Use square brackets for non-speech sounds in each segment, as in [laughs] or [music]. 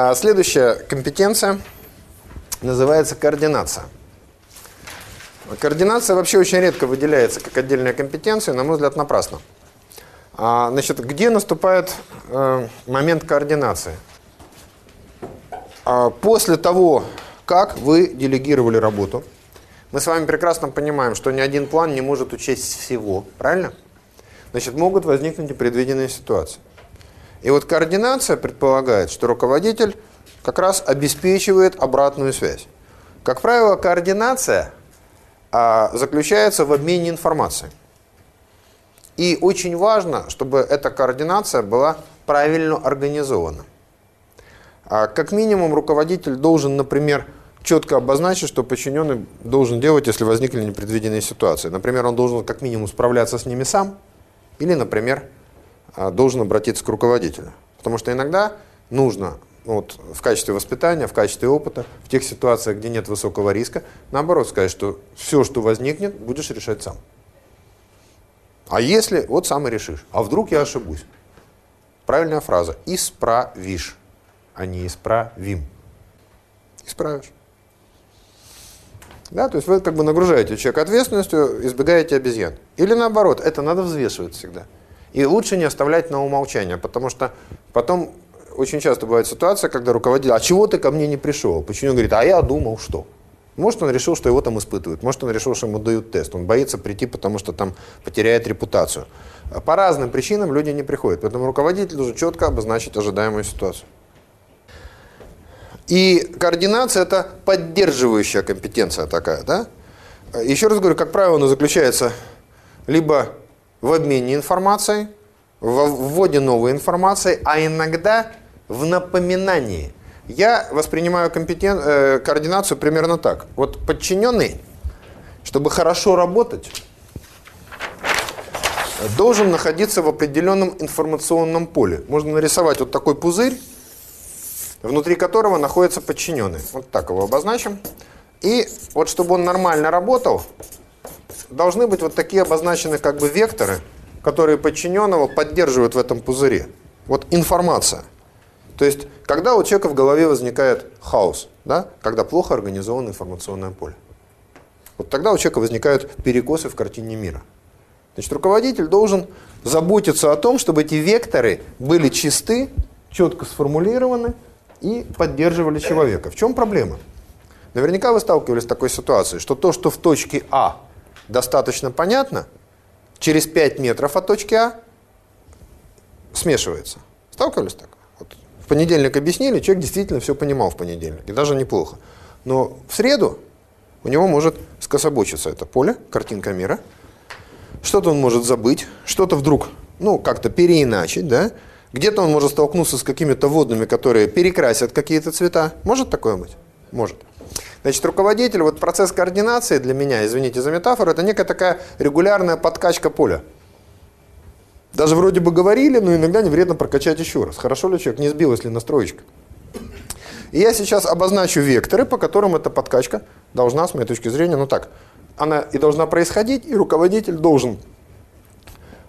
А следующая компетенция называется координация. Координация вообще очень редко выделяется как отдельная компетенция, на мой взгляд, напрасно. А, значит, где наступает э, момент координации? А, после того, как вы делегировали работу, мы с вами прекрасно понимаем, что ни один план не может учесть всего, правильно? Значит, могут возникнуть непредвиденные ситуации. И вот координация предполагает, что руководитель как раз обеспечивает обратную связь. Как правило, координация а, заключается в обмене информацией. И очень важно, чтобы эта координация была правильно организована. А как минимум руководитель должен, например, четко обозначить, что подчиненный должен делать, если возникли непредвиденные ситуации. Например, он должен как минимум справляться с ними сам, или, например, должен обратиться к руководителю. Потому что иногда нужно вот, в качестве воспитания, в качестве опыта, в тех ситуациях, где нет высокого риска, наоборот сказать, что все, что возникнет, будешь решать сам. А если, вот сам и решишь. А вдруг я ошибусь? Правильная фраза. Исправишь, а не исправим. Исправишь. Да, то есть вы как бы нагружаете человека ответственностью, избегаете обезьян. Или наоборот, это надо взвешивать всегда. И лучше не оставлять на умолчание, потому что потом очень часто бывает ситуация, когда руководитель, а чего ты ко мне не пришел? Почему он говорит, а я думал, что? Может, он решил, что его там испытывают. Может, он решил, что ему дают тест. Он боится прийти, потому что там потеряет репутацию. По разным причинам люди не приходят. Поэтому руководитель должен четко обозначить ожидаемую ситуацию. И координация – это поддерживающая компетенция такая. Да? Еще раз говорю, как правило, она заключается либо в обмене информацией, в вводе новой информации, а иногда в напоминании – я воспринимаю компетен... э, координацию примерно так. Вот подчиненный, чтобы хорошо работать, должен находиться в определенном информационном поле. Можно нарисовать вот такой пузырь, внутри которого находится подчиненный. Вот так его обозначим. И вот чтобы он нормально работал, должны быть вот такие обозначены как бы векторы, которые подчиненного поддерживают в этом пузыре. Вот информация – то есть, когда у человека в голове возникает хаос, да, когда плохо организовано информационное поле. Вот тогда у человека возникают перекосы в картине мира. Значит, руководитель должен заботиться о том, чтобы эти векторы были чисты, четко сформулированы и поддерживали человека. В чем проблема? Наверняка вы сталкивались с такой ситуацией, что то, что в точке А достаточно понятно, через 5 метров от точки А смешивается. Сталкивались так? понедельник объяснили, человек действительно все понимал в понедельник, и даже неплохо. Но в среду у него может скособочиться это поле, картинка мира. Что-то он может забыть, что-то вдруг, ну, как-то переиначить, да? Где-то он может столкнуться с какими-то водными, которые перекрасят какие-то цвета. Может такое быть? Может. Значит, руководитель, вот процесс координации для меня, извините за метафору, это некая такая регулярная подкачка поля. Даже вроде бы говорили, но иногда не вредно прокачать еще раз. Хорошо ли человек, не сбилась ли настроечка. И я сейчас обозначу векторы, по которым эта подкачка должна, с моей точки зрения, ну так, она и должна происходить, и руководитель должен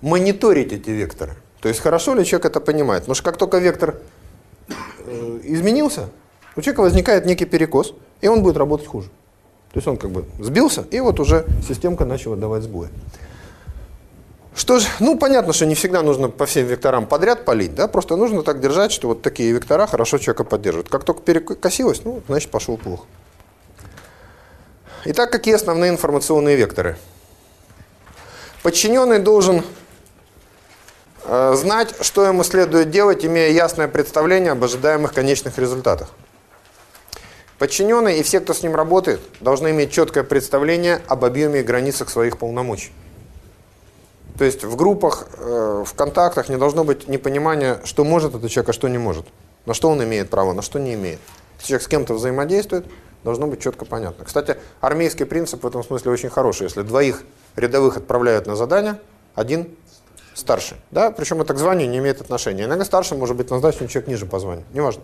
мониторить эти векторы. То есть хорошо ли человек это понимает. Потому что как только вектор э, изменился, у человека возникает некий перекос, и он будет работать хуже. То есть он как бы сбился, и вот уже системка начала давать сбои. Что ж, ну понятно, что не всегда нужно по всем векторам подряд полить, да, просто нужно так держать, что вот такие вектора хорошо человека поддерживают. Как только перекосилось, ну, значит пошел плохо. Итак, какие основные информационные векторы? Подчиненный должен э, знать, что ему следует делать, имея ясное представление об ожидаемых конечных результатах. Подчиненный и все, кто с ним работает, должны иметь четкое представление об объеме и границах своих полномочий. То есть в группах, э, в контактах не должно быть непонимания, что может этот человек, а что не может. На что он имеет право, на что не имеет. Если человек с кем-то взаимодействует, должно быть четко понятно. Кстати, армейский принцип в этом смысле очень хороший. Если двоих рядовых отправляют на задание, один старший. Да? Причем это к званию не имеет отношения. Иногда старшим может быть назначен человек ниже по званию. Неважно.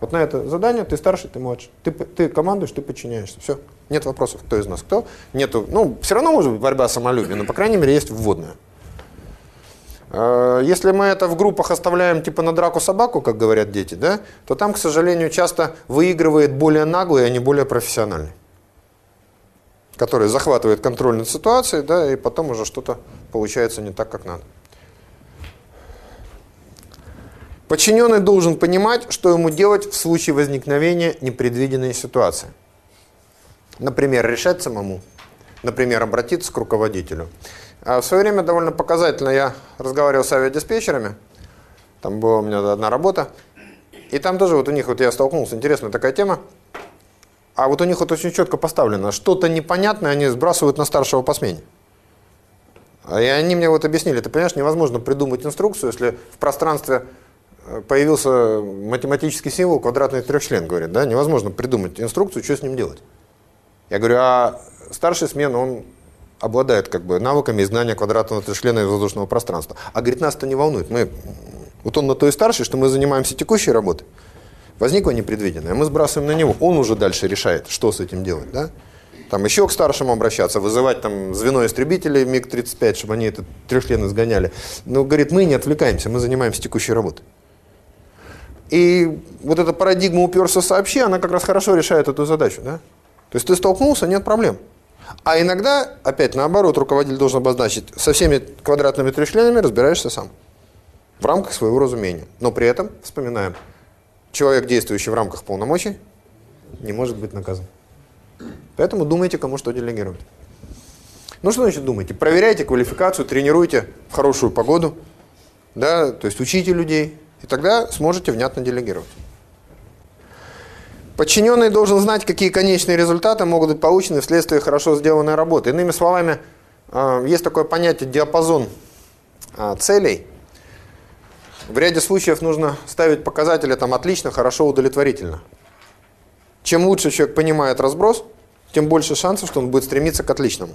Вот на это задание ты старший, ты младший. Ты, ты командуешь, ты подчиняешься. Все. Нет вопросов, кто из нас кто. Нету, ну, все равно может быть борьба самолюбия, но, по крайней мере, есть вводная. Э, если мы это в группах оставляем типа на драку собаку, как говорят дети, да, то там, к сожалению, часто выигрывает более наглый, а не более профессиональный. Который захватывает контроль над ситуацией, да, и потом уже что-то получается не так, как надо. Подчиненный должен понимать, что ему делать в случае возникновения непредвиденной ситуации. Например, решать самому. Например, обратиться к руководителю. А в свое время довольно показательно я разговаривал с авиадиспетчерами. Там была у меня одна работа. И там тоже вот у них, вот я столкнулся, интересная такая тема. А вот у них вот очень четко поставлено, что-то непонятное они сбрасывают на старшего по смене. И они мне вот объяснили, ты понимаешь, невозможно придумать инструкцию, если в пространстве появился математический символ квадратный трехчлен, говорит, да, невозможно придумать инструкцию, что с ним делать. Я говорю, а старший смен, он обладает как бы навыками изгнания квадратного трешлена из воздушного пространства. А говорит, нас это не волнует. Мы, вот он на то и старший, что мы занимаемся текущей работой. Возникло непредвиденное, мы сбрасываем на него. Он уже дальше решает, что с этим делать. Да? Там еще к старшему обращаться, вызывать там звено истребителей МиГ-35, чтобы они этот трехчлен изгоняли. Но, говорит, мы не отвлекаемся, мы занимаемся текущей работой. И вот эта парадигма уперся сообщи, она как раз хорошо решает эту задачу. Да? То есть ты столкнулся, нет проблем. А иногда, опять наоборот, руководитель должен обозначить, со всеми квадратными трехчленами разбираешься сам. В рамках своего разумения. Но при этом, вспоминаем, человек, действующий в рамках полномочий, не может быть наказан. Поэтому думайте, кому что делегировать. Ну что значит думайте? Проверяйте квалификацию, тренируйте в хорошую погоду, да, то есть учите людей, и тогда сможете внятно делегировать. Подчиненный должен знать, какие конечные результаты могут быть получены вследствие хорошо сделанной работы. Иными словами, э, есть такое понятие диапазон э, целей. В ряде случаев нужно ставить показатели там отлично, хорошо, удовлетворительно. Чем лучше человек понимает разброс, тем больше шансов, что он будет стремиться к отличному.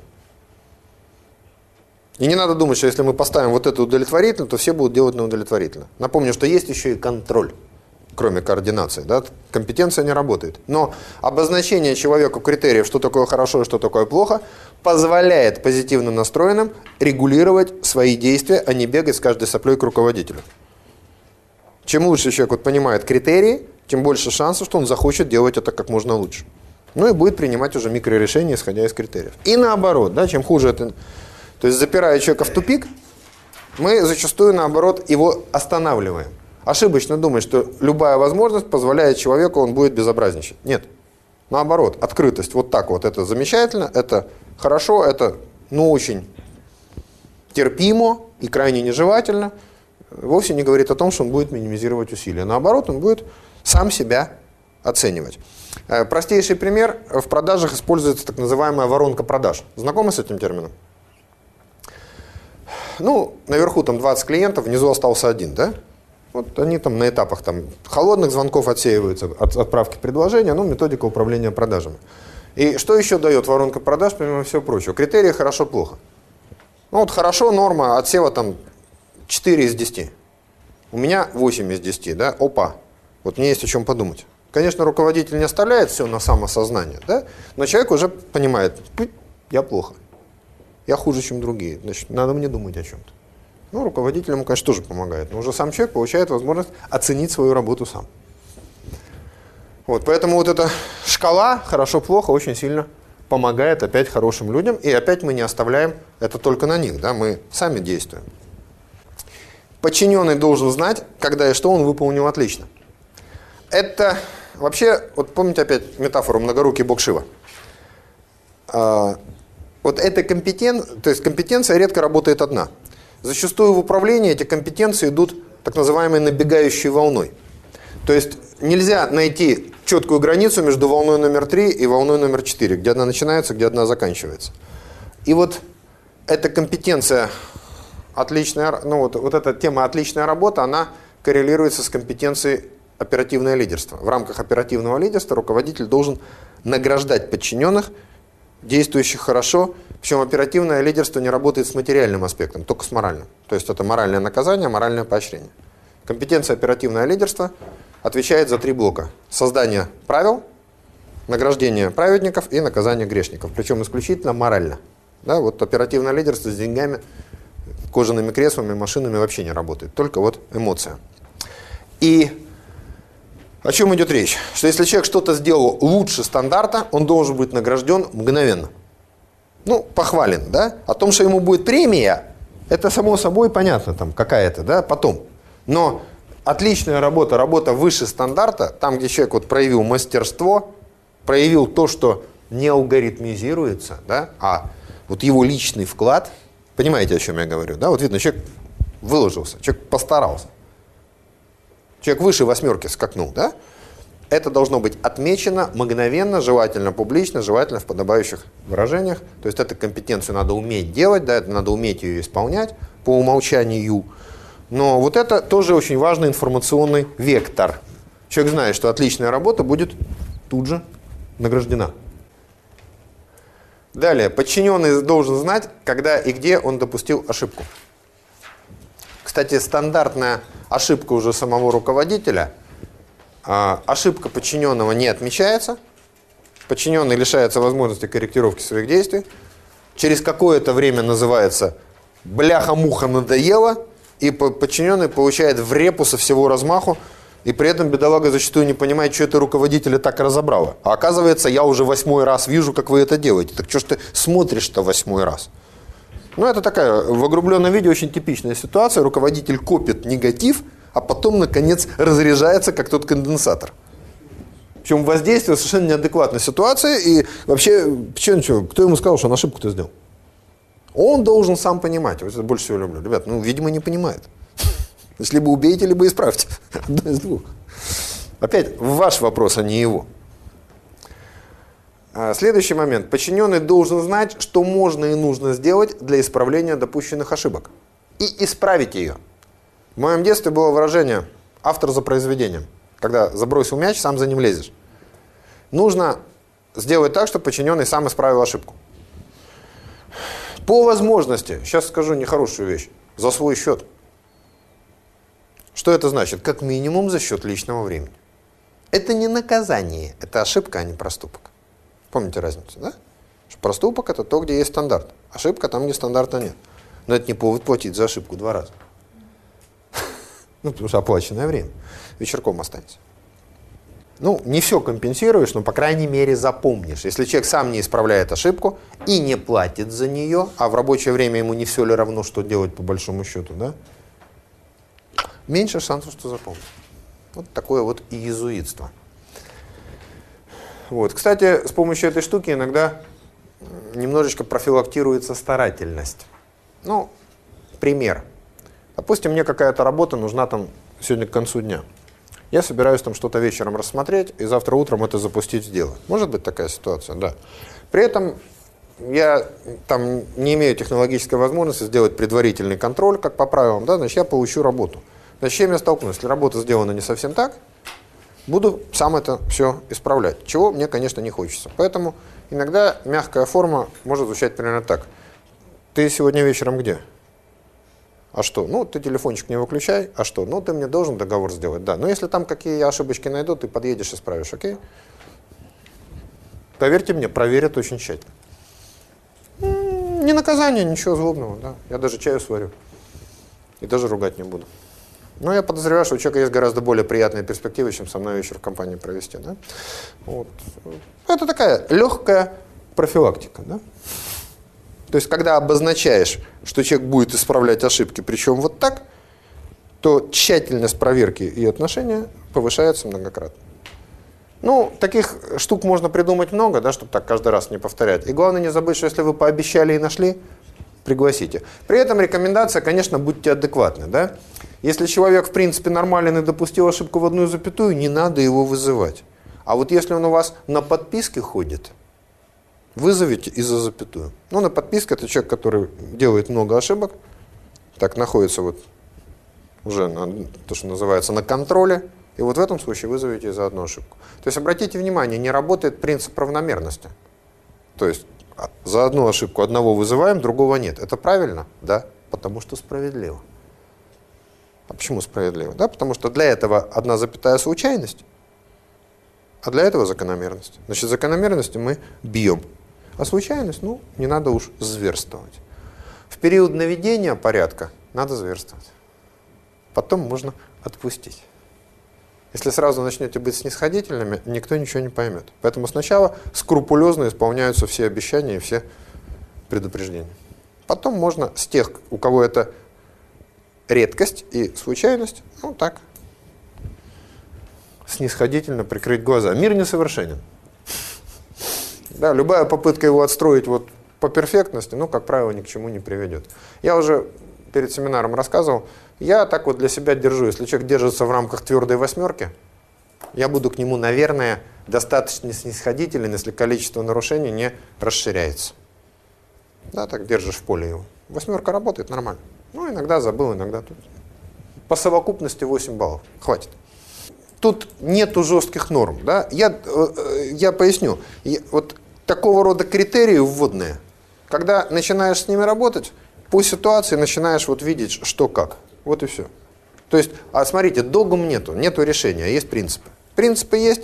И не надо думать, что если мы поставим вот это удовлетворительно, то все будут делать на удовлетворительно. Напомню, что есть еще и контроль кроме координации. Да? Компетенция не работает. Но обозначение человеку критериев, что такое хорошо и что такое плохо, позволяет позитивно настроенным регулировать свои действия, а не бегать с каждой соплей к руководителю. Чем лучше человек вот понимает критерии, тем больше шансов, что он захочет делать это как можно лучше. Ну и будет принимать уже микрорешения, исходя из критериев. И наоборот, да, чем хуже это... То есть запирая человека в тупик, мы зачастую, наоборот, его останавливаем ошибочно думать, что любая возможность позволяет человеку, он будет безобразничать. Нет. Наоборот, открытость вот так вот, это замечательно, это хорошо, это ну очень терпимо и крайне нежелательно, вовсе не говорит о том, что он будет минимизировать усилия. Наоборот, он будет сам себя оценивать. Э, простейший пример. В продажах используется так называемая воронка продаж. Знакомы с этим термином? Ну, наверху там 20 клиентов, внизу остался один, да? Вот они там на этапах там, холодных звонков отсеиваются от отправки предложения, ну, методика управления продажами. И что еще дает воронка продаж, помимо всего прочего? Критерии хорошо-плохо. Ну вот хорошо, норма отсева там 4 из 10. У меня 8 из 10, да, опа. Вот мне есть о чем подумать. Конечно, руководитель не оставляет все на самосознание, да, но человек уже понимает, я плохо, я хуже, чем другие, значит, надо мне думать о чем-то. Ну, руководитель ему, конечно, тоже помогает. Но уже сам человек получает возможность оценить свою работу сам. Вот, поэтому вот эта шкала хорошо-плохо очень сильно помогает опять хорошим людям. И опять мы не оставляем это только на них, да, мы сами действуем. Подчиненный должен знать, когда и что он выполнил отлично. Это вообще, вот помните опять метафору многорукий бог Шива. Вот эта компетенция, то есть компетенция редко работает одна. Зачастую в управлении эти компетенции идут так называемой набегающей волной. То есть нельзя найти четкую границу между волной номер 3 и волной номер 4, где одна начинается, где одна заканчивается. И вот эта компетенция, отличная, ну вот, вот эта тема «отличная работа», она коррелируется с компетенцией оперативное лидерство. В рамках оперативного лидерства руководитель должен награждать подчиненных, действующих хорошо, причем оперативное лидерство не работает с материальным аспектом, только с моральным. То есть это моральное наказание, моральное поощрение. Компетенция оперативное лидерство отвечает за три блока. Создание правил, награждение праведников и наказание грешников. Причем исключительно морально. Да, вот оперативное лидерство с деньгами кожаными креслами, машинами вообще не работает. Только вот эмоция. И о чем идет речь? Что если человек что-то сделал лучше стандарта, он должен быть награжден мгновенно. Ну, похвален, да? О том, что ему будет премия, это само собой понятно, там какая-то, да, потом. Но отличная работа, работа выше стандарта, там, где человек вот проявил мастерство, проявил то, что не алгоритмизируется, да, а вот его личный вклад, понимаете, о чем я говорю, да, вот видно, человек выложился, человек постарался. Человек выше восьмерки скакнул, да? Это должно быть отмечено мгновенно, желательно публично, желательно в подобающих выражениях. То есть эту компетенцию надо уметь делать, да, это надо уметь ее исполнять по умолчанию. Но вот это тоже очень важный информационный вектор. Человек знает, что отличная работа будет тут же награждена. Далее, подчиненный должен знать, когда и где он допустил ошибку. Кстати, стандартная ошибка уже самого руководителя, а, ошибка подчиненного не отмечается, подчиненный лишается возможности корректировки своих действий, через какое-то время называется «бляха-муха надоело», и подчиненный получает в репу со всего размаху, и при этом бедолага зачастую не понимает, что это руководителя так разобрало. А оказывается, я уже восьмой раз вижу, как вы это делаете. Так что ж ты смотришь-то восьмой раз? Ну, это такая в огрубленном виде очень типичная ситуация. Руководитель копит негатив, а потом, наконец, разряжается, как тот конденсатор. Причем воздействие совершенно неадекватной ситуации. И вообще, почему, кто ему сказал, что он ошибку-то сделал? Он должен сам понимать. Вот это больше всего люблю. Ребят, ну, видимо, не понимает. Если либо убейте, либо исправьте. [laughs] Одно из двух. Опять, ваш вопрос, а не его. А, следующий момент. Подчиненный должен знать, что можно и нужно сделать для исправления допущенных ошибок. И исправить ее. В моем детстве было выражение «автор за произведением». Когда забросил мяч, сам за ним лезешь. Нужно сделать так, чтобы подчиненный сам исправил ошибку. По возможности, сейчас скажу нехорошую вещь, за свой счет. Что это значит? Как минимум за счет личного времени. Это не наказание, это ошибка, а не проступок. Помните разницу, да? Что проступок – это то, где есть стандарт. Ошибка там, где стандарта нет. Но это не повод платить за ошибку два раза. [laughs] Ну, потому что оплаченное время. Вечерком останется. Ну, не все компенсируешь, но, по крайней мере, запомнишь. Если человек сам не исправляет ошибку и не платит за нее, а в рабочее время ему не все ли равно, что делать по большому счету, да? Меньше шансов, что запомнит. Вот такое вот иезуитство. Вот. Кстати, с помощью этой штуки иногда немножечко профилактируется старательность. Ну, пример. Допустим, мне какая-то работа нужна там сегодня к концу дня. Я собираюсь там что-то вечером рассмотреть, и завтра утром это запустить дело. Может быть такая ситуация, да. При этом я там не имею технологической возможности сделать предварительный контроль, как по правилам, да, значит, я получу работу. Значит, чем я столкнусь? Если работа сделана не совсем так, буду сам это все исправлять, чего мне, конечно, не хочется. Поэтому иногда мягкая форма может звучать примерно так. Ты сегодня вечером где? А что? Ну, ты телефончик не выключай. А что? Ну, ты мне должен договор сделать. Да. Но если там какие я ошибочки найду, ты подъедешь и справишь, окей? Поверьте мне, проверят очень тщательно. Не наказание, ничего злобного, да. Я даже чаю сварю. И даже ругать не буду. Но я подозреваю, что у человека есть гораздо более приятные перспективы, чем со мной вечер в компании провести. Да? Вот. Это такая легкая профилактика. Да? То есть, когда обозначаешь, что человек будет исправлять ошибки, причем вот так, то тщательность проверки и отношения повышается многократно. Ну, таких штук можно придумать много, да, чтобы так каждый раз не повторять. И главное не забыть, что если вы пообещали и нашли, пригласите. При этом рекомендация, конечно, будьте адекватны. Да? Если человек, в принципе, нормален и допустил ошибку в одну запятую, не надо его вызывать. А вот если он у вас на подписке ходит, вызовите и за запятую. Ну, на подписке это человек, который делает много ошибок, так находится вот уже на, то, что называется на контроле, и вот в этом случае вызовите за одну ошибку. То есть обратите внимание, не работает принцип равномерности. То есть за одну ошибку одного вызываем, другого нет. Это правильно? Да, потому что справедливо. А почему справедливо? Да, потому что для этого одна запятая случайность, а для этого закономерность. Значит, закономерности мы бьем. А случайность, ну, не надо уж зверствовать. В период наведения порядка надо зверствовать. Потом можно отпустить. Если сразу начнете быть снисходительными, никто ничего не поймет. Поэтому сначала скрупулезно исполняются все обещания и все предупреждения. Потом можно с тех, у кого это редкость и случайность, ну так, снисходительно прикрыть глаза. Мир несовершенен. Да, любая попытка его отстроить вот по перфектности, ну, как правило, ни к чему не приведет. Я уже перед семинаром рассказывал, я так вот для себя держу, если человек держится в рамках твердой восьмерки, я буду к нему, наверное, достаточно снисходителен, если количество нарушений не расширяется. Да, так держишь в поле его. Восьмерка работает нормально. Ну, иногда забыл, иногда тут. По совокупности 8 баллов. Хватит. Тут нету жестких норм. Да? Я, э, э, я поясню. Я, вот такого рода критерии вводные, когда начинаешь с ними работать, по ситуации начинаешь вот видеть, что как. Вот и все. То есть, а смотрите, догм нету, нету решения, а есть принципы. Принципы есть,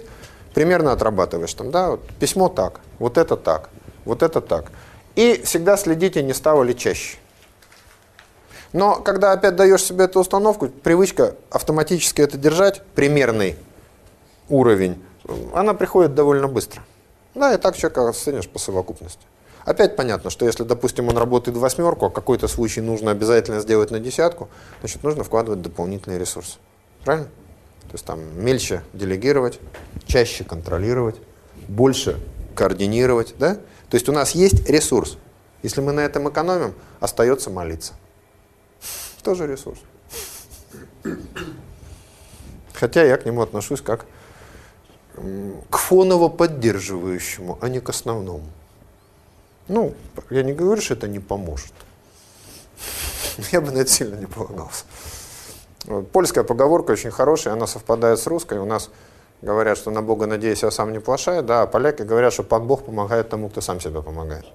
примерно отрабатываешь там, да, вот письмо так, вот это так, вот это так. И всегда следите, не стало ли чаще. Но когда опять даешь себе эту установку, привычка автоматически это держать, примерный уровень, она приходит довольно быстро. Да, и так человека оценишь по совокупности. Опять понятно, что если, допустим, он работает в восьмерку, а какой-то случай нужно обязательно сделать на десятку, значит, нужно вкладывать дополнительные ресурсы. Правильно? То есть там мельче делегировать, чаще контролировать, больше координировать, да? То есть у нас есть ресурс. Если мы на этом экономим, остается молиться. Тоже ресурс. Хотя я к нему отношусь как к фоново поддерживающему, а не к основному. Ну, я не говорю, что это не поможет. [laughs] Я бы на это сильно не полагался. Польская поговорка очень хорошая, она совпадает с русской. У нас говорят, что на Бога надеюсь, а сам не плашай. Да, а поляки говорят, что Пан Бог помогает тому, кто сам себе помогает.